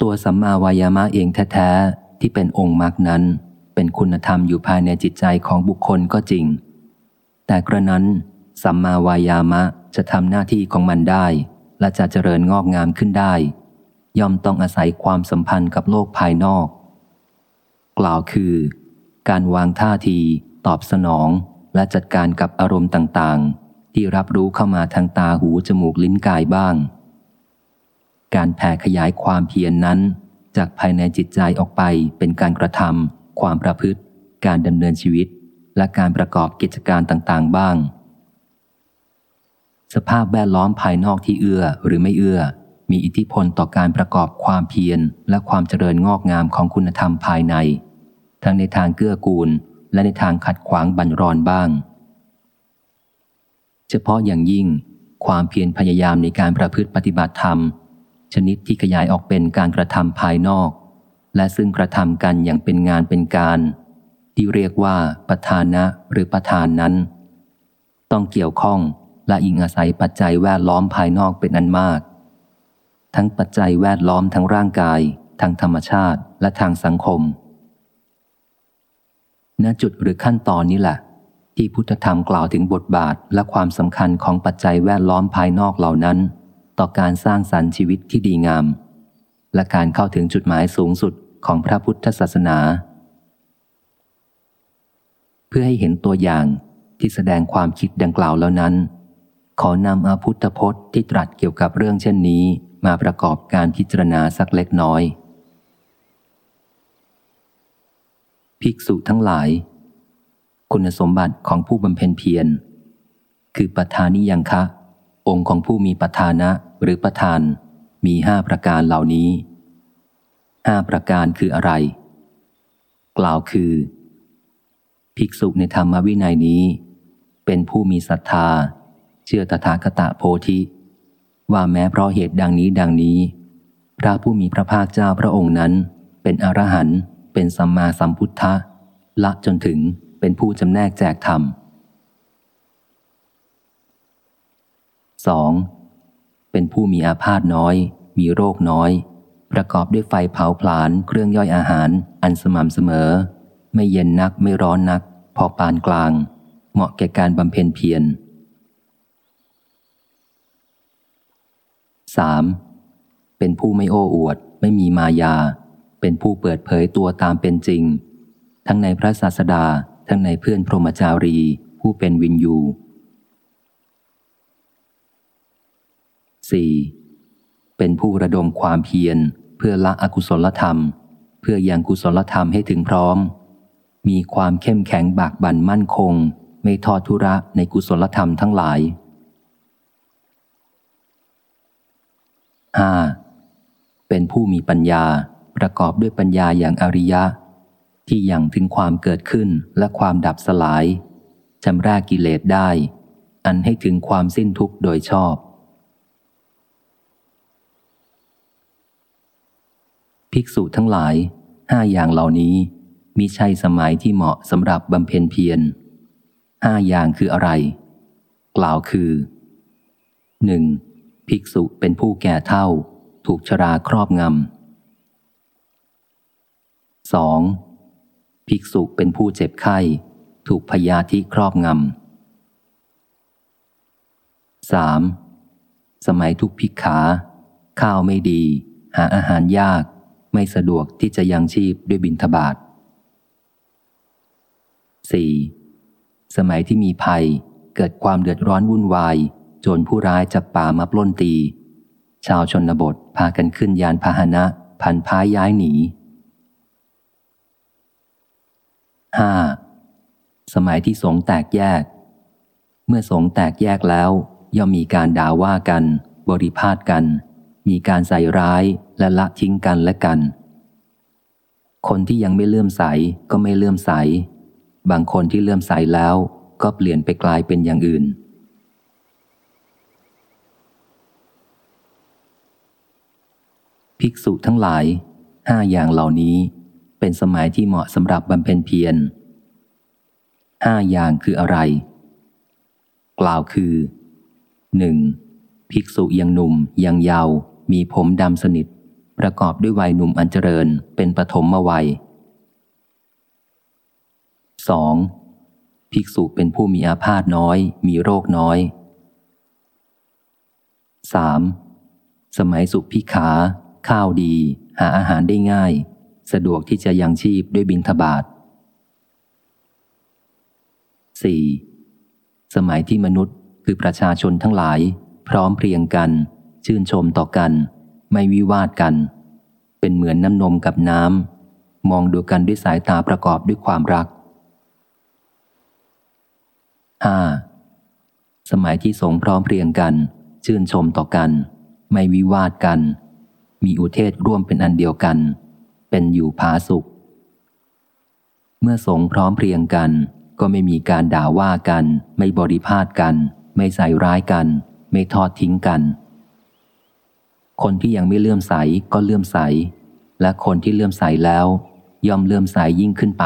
ตัวสัมมาวายามะเองแท้ๆที่เป็นองค์มรรคนั้น เป็นคุณธรรมอยู่ภายในจิตใจของบุคคลก็จริง แต่กระนั้น สัมมาวายามะจะทำหน้าที่ของมันได้ และจะเจริญงอกงามขึ้นได้ ย่อมต้องอาศัยความสัมพันธ์กับโลกภายนอก กล่าวคือ การวางท่าที ตอบสนอง และจัดการกับอารมณ์ต่างๆ ที่รับรู้เข้ามาทางตาหูจมูกลิ้นกายบ้าง การแผ่ขยายความเพียรนนั้น จากภายในจิตใจออกไปเป็นการกระทำความประพฤติ การดำเนินชีวิต และการประกอบกิจการต่างๆ บ้าง สภาพแวดล้อมภายนอกที่เอื้อหรือไม่เอื้อ มีอิทธิพลต่อการประกอบความเพียรและความเจริญงอกงามของคุณธรรมภายใน ทั้งในทางเกื้อกูล และในทางขัดขวางบันรอนบ้าง เฉพาะอย่างยิ่งความเพียรพยายามในการประพฤติปฏิบัติธรรม ชนิดที่ขยายออกเป็นการกระทำภายนอก และซึ่งกระทำกันอย่างเป็นงานเป็นการ ที่เรียกว่าประธานะหรือประธานนั้น ต้องเกี่ยวข้องและอิงอาศัยปัจจัยแวดล้อมภายนอกเป็นอันมาก ทั้งปัจจัยแวดล้อมทั้งร่างกาย ทางธรรมชาติและทางสังคม ณจุดหรือขั้นตอนนี้แหละ ที่พุทธธรรมกล่าวถึงบทบาทและความสำคัญของปัจจัยแวดล้อมภายนอกเหล่านั้น ต่อการสร้างสรรค์ชีวิตที่ดีงาม และการเข้าถึงจุดหมายสูงสุดของพระพุทธศาสนา เพื่อให้เห็นตัวอย่างที่แสดงความคิดดังกล่าวแล้วนั้น ขอนำอาพุทธพจน์ที่ตรัสเกี่ยวกับเรื่องเช่นนี้มาประกอบการพิจารณาสักเล็กน้อย ภิกษุทั้งหลาย คุณสมบัติของผู้บำเพ็ญเพียร คือปัฏานิยังคะ องค์ของผู้มีประธานะ หรือประธานมีห้าประการเหล่านี้ห้าประการคืออะไร กล่าวคือ ภิกษุในธรรมวินัยนี้ เป็นผู้มีศรัทธา เชื่อตถาคตะโพธิ ว่าแม้เพราะเหตุดังนี้ดังนี้ พระผู้มีพระภาคเจ้าพระองค์นั้น เป็นอรหันต์เป็นสัมมาสัมพุทธะละจนถึงเป็นผู้จำแนกแจกธรรม 2. เป็นผู้มีอาพาธน้อย มีโรคน้อย ประกอบด้วยไฟเผาผลาญเครื่องย่อยอาหาร อันสม่ำเสมอ ไม่เย็นนักไม่ร้อนนัก พอปานกลาง เหมาะแก่การบำเพ็ญเพียร 3. เป็นผู้ไม่โอ้อวด ไม่มีมายา เป็นผู้เปิดเผยตัวตามเป็นจริง ทั้งในพระศาสดา ทั้งในเพื่อนพรหมจารี ผู้เป็นวินยู 4. เป็นผู้ระดมความเพียร เพื่อละอกุศลธรรม เพื่อยังกุศลธรรมให้ถึงพร้อม มีความเข้มแข็งบากบั่นมั่นคง ไม่ทอดทุระในกุศลธรรมทั้งหลาย 5. เป็นผู้มีปัญญาประกอบด้วยปัญญาอย่างอริยะ ที่ยังถึงความเกิดขึ้นและความดับสลายชำระกิเลสได้ อันให้ถึงความสิ้นทุกข์โดยชอบ ภิกษุทั้งหลายห้าอย่างเหล่านี้มิใช่สมัยที่เหมาะสำหรับบำเพ็ญเพียรห้าอย่างคืออะไร กล่าวคือหนึ่งภิกษุเป็นผู้แก่เท่า ถูกชราครอบงำสองภิกษุเป็นผู้เจ็บไข้ ถูกพยาธิครอบงำสามสมัยทุกภิกขา ข้าวไม่ดี หาอาหารยาก ไม่สะดวกที่จะยังชีพด้วยบินทบาท 4. สมัยที่มีภัยเกิดความเดือดร้อนวุ่นวาย โจรผู้ร้ายจับป่ามาปล้นตี ชาวชนบทพากันขึ้นยานพาหนะ พันพ้ายย้ายหนี 5. สมัยที่สงแตกแยก เมื่อสงแตกแยกแล้ว ย่อมมีการด่าว่ากัน บริพาทกัน มีการใส่ร้ายและละทิ้งกันและกัน คนที่ยังไม่เลื่อมใสก็ไม่เลื่อมใส บางคนที่เลื่อมใสแล้วก็เปลี่ยนไปกลายเป็นอย่างอื่น ภิกษุทั้งหลายห้าอย่างเหล่านี้เป็นสมัยที่เหมาะสำหรับบำเพ็ญเพียรห้าอย่างคืออะไร กล่าวคือหนึ่ง ภิกษุยังหนุ่มยังเยาวมีผมดำสนิทปประกอบด้วยวัยหนุ่มอันเจริญเป็นปฐมวัย 2. ภิกษุเป็นผู้มีอาพาธน้อย มีโรคน้อย 3. สมัยสุขพิขา ข้าวดี หาอาหารได้ง่าย สะดวกที่จะยังชีพด้วยบินทบาท 4. สมัยที่มนุษย์คือประชาชนทั้งหลาย พร้อมเพรียงกัน ชื่นชมต่อกัน ไม่วิวาทกัน เป็นเหมือนน้ำนมกับน้ำ มองดูกันด้วยสายตาประกอบด้วยความรัก 5. สมัยที่สงพร้อมเพรียงกัน ชื่นชมต่อกัน ไม่วิวาทกัน มีอุเทศร่วมเป็นอันเดียวกัน เป็นอยู่ผาสุข เมื่อสงพร้อมเพรียงกัน ก็ไม่มีการด่าว่ากัน ไม่บริพาทกัน ไม่ใส่ร้ายกัน ไม่ทอดทิ้งกัน คนที่ยังไม่เลื่อมใสก็เลื่อมใส และคนที่เลื่อมใสแล้ว ย่อมเลื่อมใสยิ่งขึ้นไป